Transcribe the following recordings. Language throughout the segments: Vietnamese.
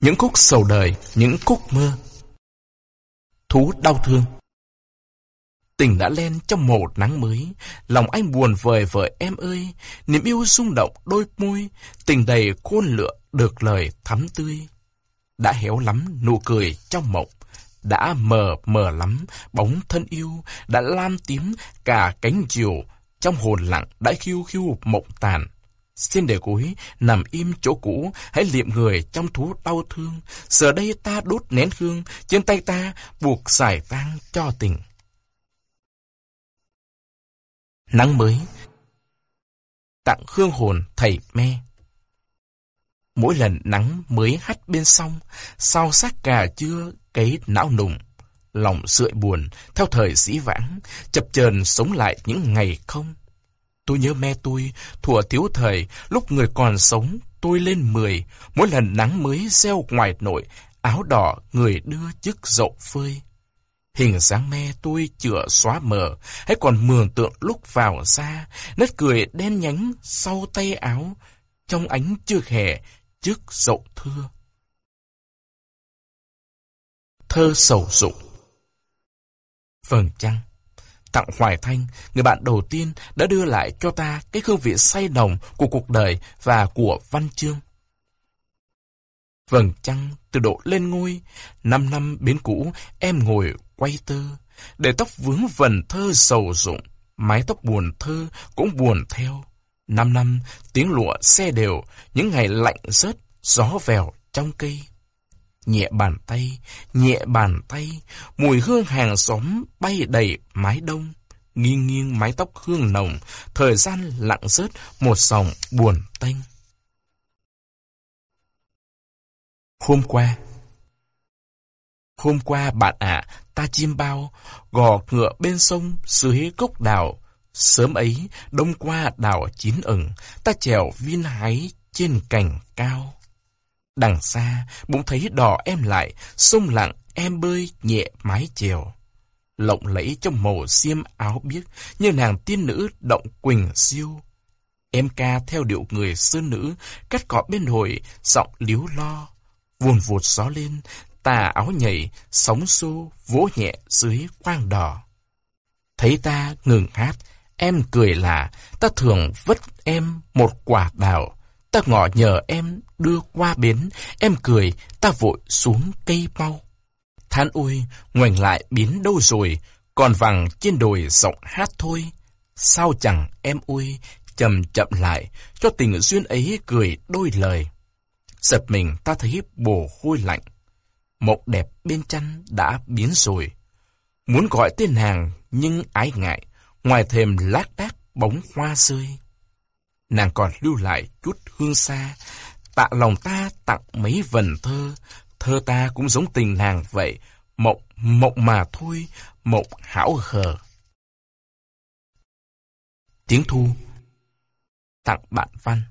Những khúc sầu đời, những khúc mưa Thú đau thương. Tình đã lên trong một nắng mới, lòng anh buồn vời vợi em ơi, niềm yêu rung động đôi môi, tình đầy khôn lựa được lời thắm tươi. Đã héo lắm nụ cười trong mộng, đã mờ mờ lắm bóng thân yêu, đã lam tím cả cánh chiều, trong hồn lặng đã khiêu khiêu mộng tàn. Xin để gối, nằm im chỗ cũ, hãy liệm người trong thú đau thương. Giờ đây ta đốt nén hương, trên tay ta buộc giải tang cho tình. Nắng mới Tặng hương hồn thầy me Mỗi lần nắng mới hắt bên sông, sao sắc cà chưa cấy não nùng. Lòng sượi buồn, theo thời dĩ vãng, chập chờn sống lại những ngày không. Tôi nhớ mẹ tôi, thuở thiếu thời, lúc người còn sống, tôi lên mười. Mỗi lần nắng mới gieo ngoài nội, áo đỏ người đưa chiếc dậu phơi. Hình dáng me tôi chữa xóa mờ, hay còn mường tượng lúc vào ra, nét cười đen nhánh sau tay áo, trong ánh chưa hè, trước dậu thưa. Thơ sầu dụng Vầng chăng Tặng Hoài Thanh, người bạn đầu tiên đã đưa lại cho ta cái hương vị say nồng của cuộc đời và của văn chương. Vầng trăng từ độ lên ngôi, năm năm biến cũ, em ngồi quay tơ, để tóc vướng vần thơ sầu rụng, mái tóc buồn thơ cũng buồn theo. Năm năm, tiếng lụa xe đều, những ngày lạnh rớt, gió vèo trong cây. Nhẹ bàn tay, nhẹ bàn tay, mùi hương hàng xóm bay đầy mái đông, nghiêng nghiêng mái tóc hương nồng, thời gian lặng rớt một dòng buồn tênh. Hôm qua Hôm qua bạn ạ, ta chim bao, gò ngựa bên sông dưới gốc đào. Sớm ấy, đông qua đào chín ửng, ta trèo viên hái trên cành cao. Đằng xa, bỗng thấy đò em lại, sông lặng em bơi nhẹ mái chèo. Lộng lẫy trong màu xiêm áo biếc, như nàng tiên nữ động quỳnh siêu. Em ca theo điệu người sơn nữ, cắt cọ bên hồi, giọng liếu lo. Vùn vụt gió lên, tà áo nhảy, sóng xô, vỗ nhẹ dưới quang đỏ. Thấy ta ngừng hát, em cười là, ta thường vất em một quả đào. Ta ngỏ nhờ em đưa qua bến, em cười, ta vội xuống cây mau. Than ôi, ngoảnh lại biến đâu rồi, còn vàng trên đồi giọng hát thôi. Sao chẳng em ôi, chậm chậm lại, cho tình duyên ấy cười đôi lời. Giật mình ta thấy bồ hôi lạnh. Mộng đẹp bên chăn đã biến rồi. Muốn gọi tên hàng nhưng ái ngại, ngoài thềm lác đác bóng hoa rơi. Nàng còn lưu lại chút hương xa, tạ lòng ta tặng mấy vần thơ, thơ ta cũng giống tình nàng vậy, mộng, mộng mà thôi, mộng hảo hờ. Tiếng thu. Tặng bạn Văn.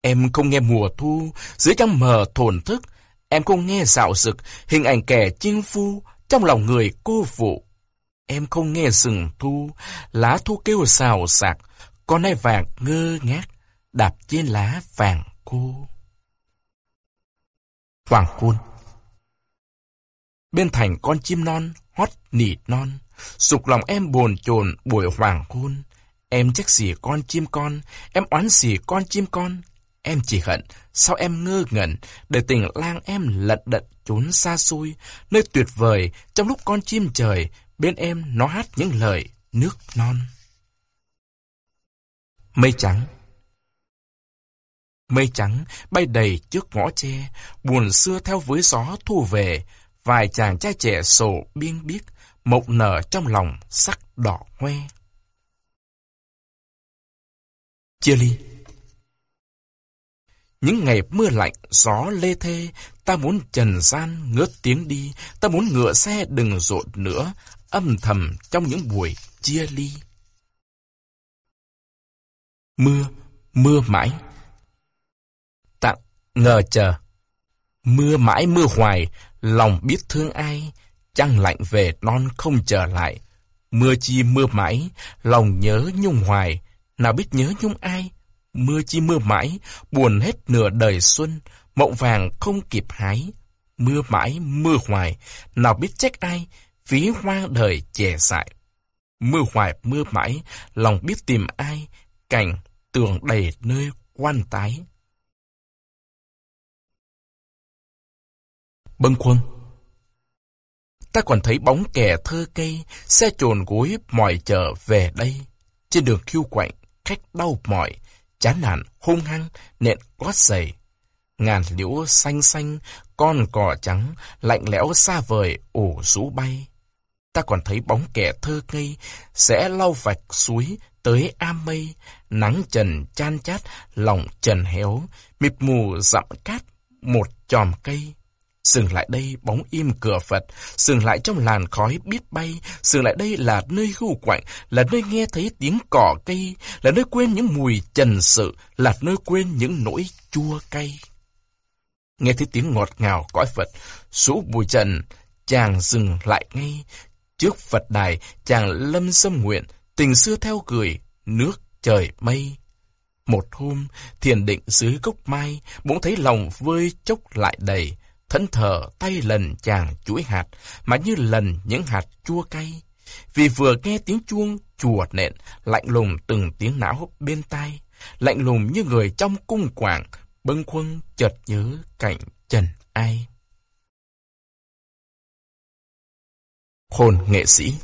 Em không nghe mùa thu, dưới trăng mờ thổn thức, em không nghe dạo rực, hình ảnh kẻ chinh phu, trong lòng người cô phụ. Em không nghe rừng thu, lá thu kêu xào xạc, con nai vàng ngơ ngác, đạp trên lá vàng cô. Hoàng hôn Bên thành con chim non, hót nỉ non, sục lòng em bồn chồn buổi hoàng hôn. Em chắc xỉ con chim con, em oán xỉ con chim con. Em chỉ hận, sao em ngơ ngẩn, để tình lang em lật đật trốn xa xôi, nơi tuyệt vời, trong lúc con chim trời, bên em nó hát những lời nước non. Mây trắng Mây trắng bay đầy trước ngõ tre, buồn xưa theo với gió thu về, vài chàng trai trẻ sổ biên biếc, mộng nở trong lòng sắc đỏ hoe. Chia ly Những ngày mưa lạnh, gió lê thê, ta muốn trần gian ngớt tiếng đi, ta muốn ngựa xe đừng rộn nữa, âm thầm trong những buổi chia ly. Mưa, mưa mãi. Tặng, ngờ chờ. Mưa mãi mưa hoài, lòng biết thương ai, trăng lạnh về non không trở lại. Mưa chi mưa mãi, lòng nhớ nhung hoài, nào biết nhớ nhung ai. Mưa chi mưa mãi, buồn hết nửa đời xuân, mộng vàng không kịp hái, mưa mãi mưa hoài, nào biết trách ai, phí hoang đời chè dại. Mưa hoài mưa mãi, lòng biết tìm ai, cảnh tường đầy nơi quan tái. Bâng khuâng Ta còn thấy bóng kẻ thơ cây, xe trồn gối mỏi chờ về đây. Trên đường khiêu quạnh, khách đau mỏi, chán nản, hung hăng, nện gót giày. Ngàn liễu xanh xanh, con cỏ trắng, lạnh lẽo xa vời, ổ rú bay. Ta còn thấy bóng kẻ thơ cây, sẽ lau vạch suối, tới am mây, nắng trần chan chát, lòng trần héo, mịt mù dặm cát, một chòm cây. Dừng lại đây bóng im cửa Phật, dừng lại trong làn khói biết bay, dừng lại đây là nơi hưu quạnh, là nơi nghe thấy tiếng cỏ cây, là nơi quên những mùi trần sự, là nơi quên những nỗi chua cay. Nghe thấy tiếng ngọt ngào cõi Phật, rũ bụi trần, chàng dừng lại ngay. Trước Phật đài, chàng lâm xâm nguyện, tình xưa theo cười, nước trời mây. Một hôm, thiền định dưới gốc mai, bỗng thấy lòng vơi chốc lại đầy, thẫn thờ tay lần chàng chuỗi hạt, mà như lần những hạt chua cay. Vì vừa nghe tiếng chuông chùa nện, lạnh lùng từng tiếng não bên tai, lạnh lùng như người trong cung quảng, bâng khuâng chợt nhớ cảnh trần ai. Hồn nghệ sĩ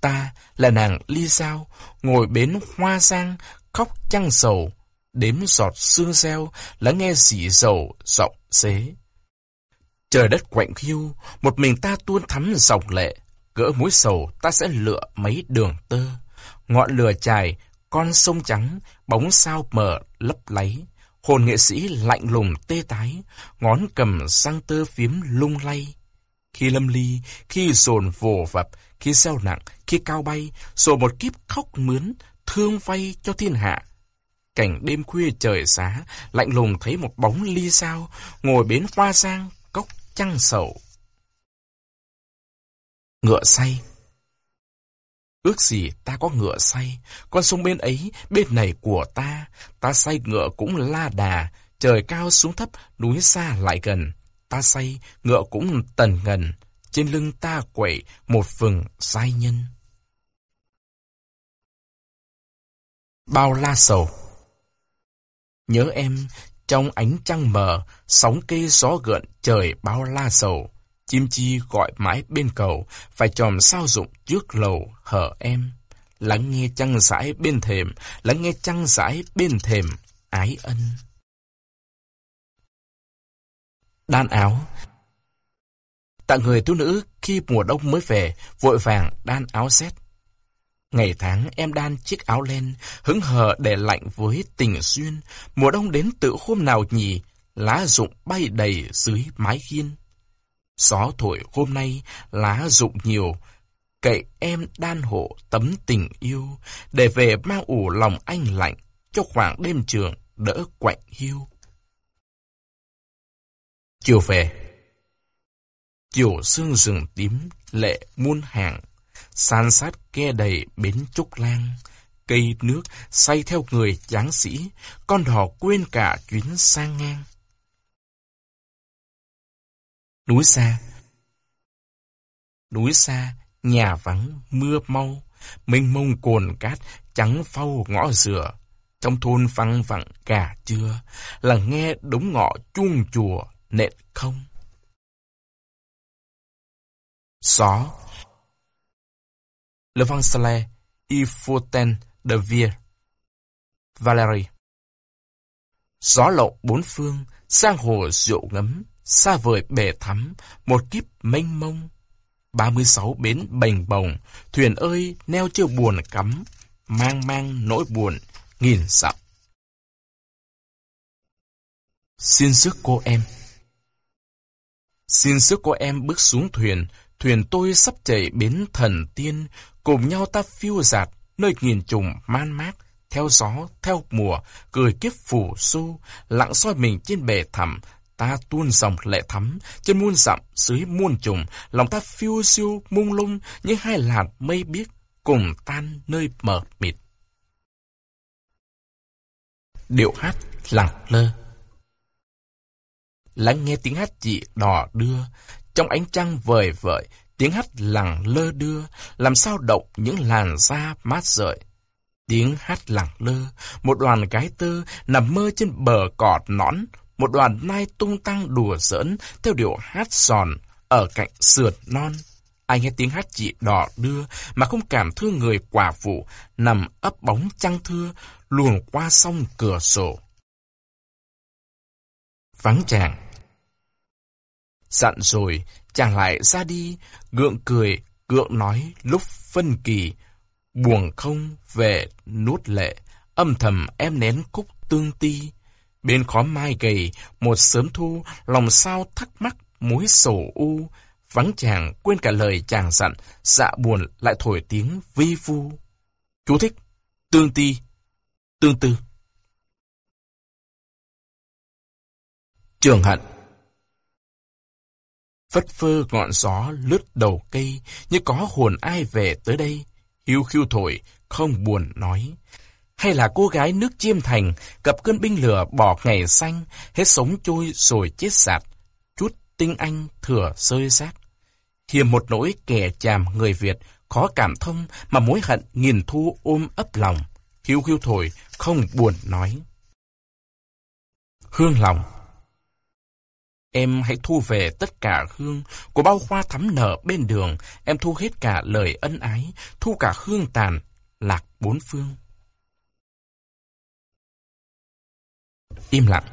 Ta là nàng ly sao, ngồi bến hoa giang, khóc chăng sầu, đếm giọt sương reo, lắng nghe xỉ dầu, giọng xế. Trời đất quạnh khiu, một mình ta tuôn thắm dòng lệ, gỡ mối sầu ta sẽ lựa mấy đường tơ. Ngọn lửa trài, con sông trắng, bóng sao mờ lấp láy. Hồn nghệ sĩ lạnh lùng tê tái, ngón cầm sang tơ phiếm lung lay. Khi lâm ly, khi dồn vồ vập, khi xeo nặng, khi cao bay, rồi một kiếp khóc mướn, thương vay cho thiên hạ, Cảnh đêm khuya trời xá, lạnh lùng thấy một bóng ly sao, ngồi bến hoa giang, cốc trăng sầu. Ngựa say Ước gì ta có ngựa say, con sông bên ấy, bên này của ta, ta say ngựa cũng la đà, trời cao xuống thấp, núi xa lại gần. Ta say, ngựa cũng tần ngần, trên lưng ta quẩy một vừng sai nhân. Bao la sầu Nhớ em, trong ánh trăng mờ, sóng cây gió gợn trời bao la sầu. Chim chi gọi mãi bên cầu, phải tròm sao dụng trước lầu hở em. Lắng nghe trăng rãi bên thềm, lắng nghe trăng rãi bên thềm, ái ân. Đan áo Tặng người thiếu nữ khi mùa đông mới về, vội vàng đan áo xét. Ngày tháng em đan chiếc áo len, hứng hờ để lạnh với tình duyên. Mùa đông đến tự hôm nào nhỉ, lá rụng bay đầy dưới mái hiên. Gió thổi hôm nay, lá rụng nhiều, cậy em đan hộ tấm tình yêu, để về mang ủ lòng anh lạnh, cho khoảng đêm trường đỡ quạnh hiu. Chiều về Chiều sương rừng tím, lệ muôn hàng, san sát ke đầy bến trúc lang. Cây nước say theo người tráng sĩ, con đò quên cả chuyến sang ngang. Núi xa Núi xa, nhà vắng, mưa mau, mênh mông cồn cát, trắng phau ngõ dừa. Trong thôn văng vẳng cả trưa, là nghe đống ngọ chuông chùa, nện không. Gió Le Vancelet, Il Fontaine de Vier Valerie. Gió lộng bốn phương, sang hồ rượu ngấm, xa vời bể thắm, một kiếp mênh mông. ba mươi sáu bến bềnh bồng, thuyền ơi neo chưa buồn cắm, mang mang nỗi buồn, nghìn dặm. Xin sức cô em. Xin sức của em bước xuống thuyền, thuyền tôi sắp chạy bến thần tiên, Cùng nhau ta phiêu giạt, nơi nghìn trùng man mát, theo gió, theo mùa, cười kiếp phủ su, lặng soi mình trên bề thẳm, ta tuôn dòng lệ thắm, trên muôn dặm, dưới muôn trùng, lòng ta phiêu siêu, mung lung, như hai làn mây biếc, cùng tan nơi mờ mịt. Điệu hát lặng lơ lắng nghe tiếng hát chị đò đưa. Trong ánh trăng vời vợi, tiếng hát lẳng lơ đưa, làm sao động những làn da mát rượi. Tiếng hát lẳng lơ, một đoàn gái tơ nằm mơ trên bờ cọt nõn, một đoàn nai tung tăng đùa giỡn theo điệu hát giòn ở cạnh sườn non. Ai nghe tiếng hát chị đỏ đưa mà không cảm thương người quả phụ nằm ấp bóng trăng thưa luồn qua sông cửa sổ. Vắng chàng. Dặn rồi, chàng lại ra đi, gượng cười, gượng nói lúc phân kỳ, buồn không về nuốt lệ, âm thầm em nén khúc tương ti. Bên khóm mai gầy, một sớm thu, lòng sao thắc mắc mối sầu u, vắng chàng quên cả lời chàng dặn, dạ buồn lại thổi tiếng vi vu. Chú thích, tương ti, tương tư. Trường hận Phất phơ ngọn gió lướt đầu cây, như có hồn ai về tới đây. Hiu khiu thổi, không buồn nói. Hay là cô gái nước chiêm thành, gặp cơn binh lửa bỏ ngày xanh, hết sống trôi rồi chết sạt. Chút tinh anh thừa rơi xác. Hiềm một nỗi kẻ chàm người Việt, khó cảm thông mà mối hận nghìn thu ôm ấp lòng. Hiu khiu thổi, không buồn nói. Hương lòng Em hãy thu về tất cả hương của bao hoa thắm nở bên đường. Em thu hết cả lời ân ái, thu cả hương tàn, lạc bốn phương. Im lặng.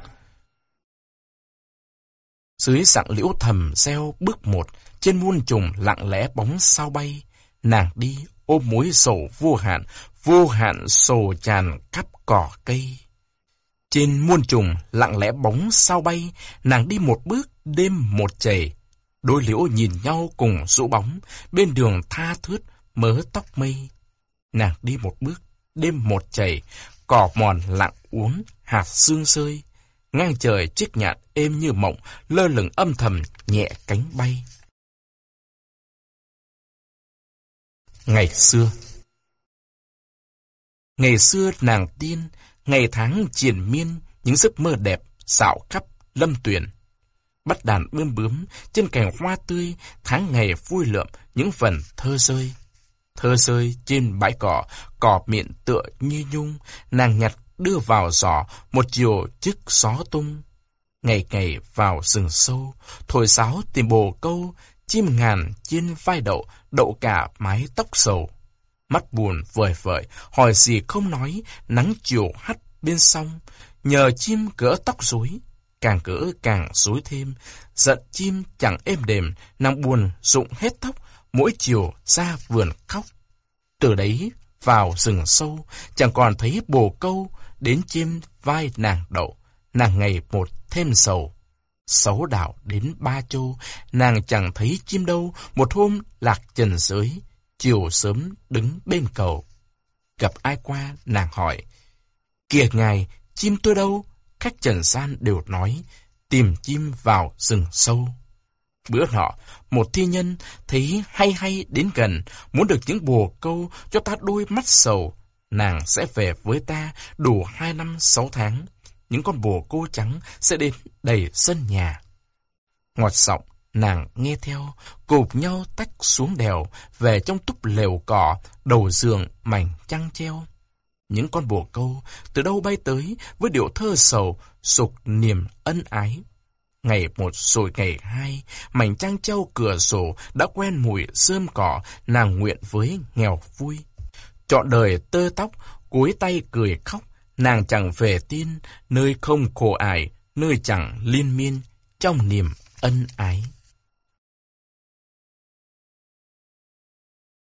Dưới sặng liễu thầm gieo bước một, trên muôn trùng lặng lẽ bóng sao bay. Nàng đi ôm mối sầu vô hạn, vô hạn sầu tràn khắp cỏ cây. Trên muôn trùng lặng lẽ bóng sao bay, nàng đi một bước đêm một chảy. Đôi liễu nhìn nhau cùng rũ bóng, bên đường tha thướt mớ tóc mây. Nàng đi một bước đêm một chảy, cỏ mòn lặng uống, hạt sương rơi. Ngang trời chiếc nhạn êm như mộng, lơ lửng âm thầm nhẹ cánh bay. Ngày xưa Ngày xưa nàng tiên, ngày tháng triền miên, những giấc mơ đẹp, xạo khắp lâm tuyền Bắt đàn bươm bướm, trên cành hoa tươi, tháng ngày vui lượm, những phần thơ rơi. Thơ rơi trên bãi cỏ, cỏ miệng tựa như nhung, nàng nhặt đưa vào giỏ, một chiều chiếc gió tung. Ngày ngày vào rừng sâu, thổi sáo tìm bồ câu, chim ngàn trên vai đậu, đậu cả mái tóc sầu. Mắt buồn vời vợi, hỏi gì không nói, nắng chiều hắt bên sông, nhờ chim cỡ tóc rối, càng cỡ càng rối thêm, giận chim chẳng êm đềm, nàng buồn rụng hết tóc, mỗi chiều ra vườn khóc. Từ đấy vào rừng sâu, chẳng còn thấy bồ câu, đến chim vai nàng đậu, nàng ngày một thêm sầu. Xấu đảo đến ba châu, nàng chẳng thấy chim đâu, một hôm lạc trần giới, chiều sớm đứng bên cầu. Gặp ai qua, nàng hỏi, Kìa ngài, chim tôi đâu? Khách trần san đều nói, tìm chim vào rừng sâu. Bữa nọ, một thi nhân thấy hay hay đến gần, muốn được những bùa câu cho ta đôi mắt sầu. Nàng sẽ về với ta đủ hai năm sáu tháng. Những con bùa cô trắng sẽ đến đầy sân nhà. Ngọt giọng, nàng nghe theo, cụp nhau tách xuống đèo, về trong túp lều cỏ, đầu giường mảnh trăng treo. Những con bồ câu từ đâu bay tới với điệu thơ sầu, sục niềm ân ái. Ngày một rồi ngày hai, mảnh trăng treo cửa sổ đã quen mùi sơm cỏ, nàng nguyện với nghèo vui. Chọn đời tơ tóc, cúi tay cười khóc, nàng chẳng về tin, nơi không khổ ải, nơi chẳng liên miên, trong niềm ân ái.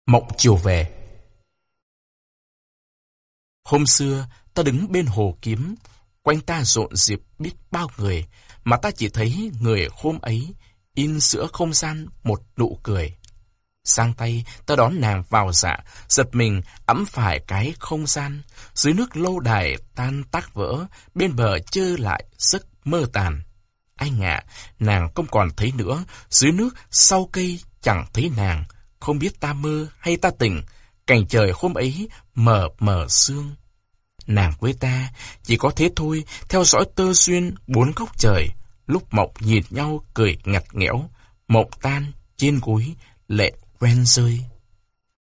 Mộng chiều về Hôm xưa, ta đứng bên hồ kiếm, quanh ta rộn dịp biết bao người, mà ta chỉ thấy người hôm ấy in giữa không gian một nụ cười. Sang tay, ta đón nàng vào dạ, giật mình ấm phải cái không gian. Dưới nước lâu đài tan tác vỡ, bên bờ chơ lại giấc mơ tàn. Anh ạ, nàng không còn thấy nữa, dưới nước sau cây chẳng thấy nàng, không biết ta mơ hay ta tỉnh, cảnh trời hôm ấy mờ mờ sương. Nàng với ta chỉ có thế thôi, theo dõi tơ xuyên bốn góc trời, lúc Mộng nhìn nhau cười ngặt nghẽo, Mộng tan trên gối, lệ quen rơi.